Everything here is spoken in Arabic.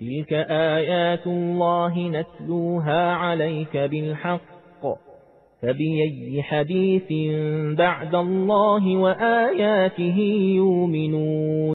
تلك آيات الله نتلوها عليك بالحق فبيي حديث بعد الله وآياته يؤمنون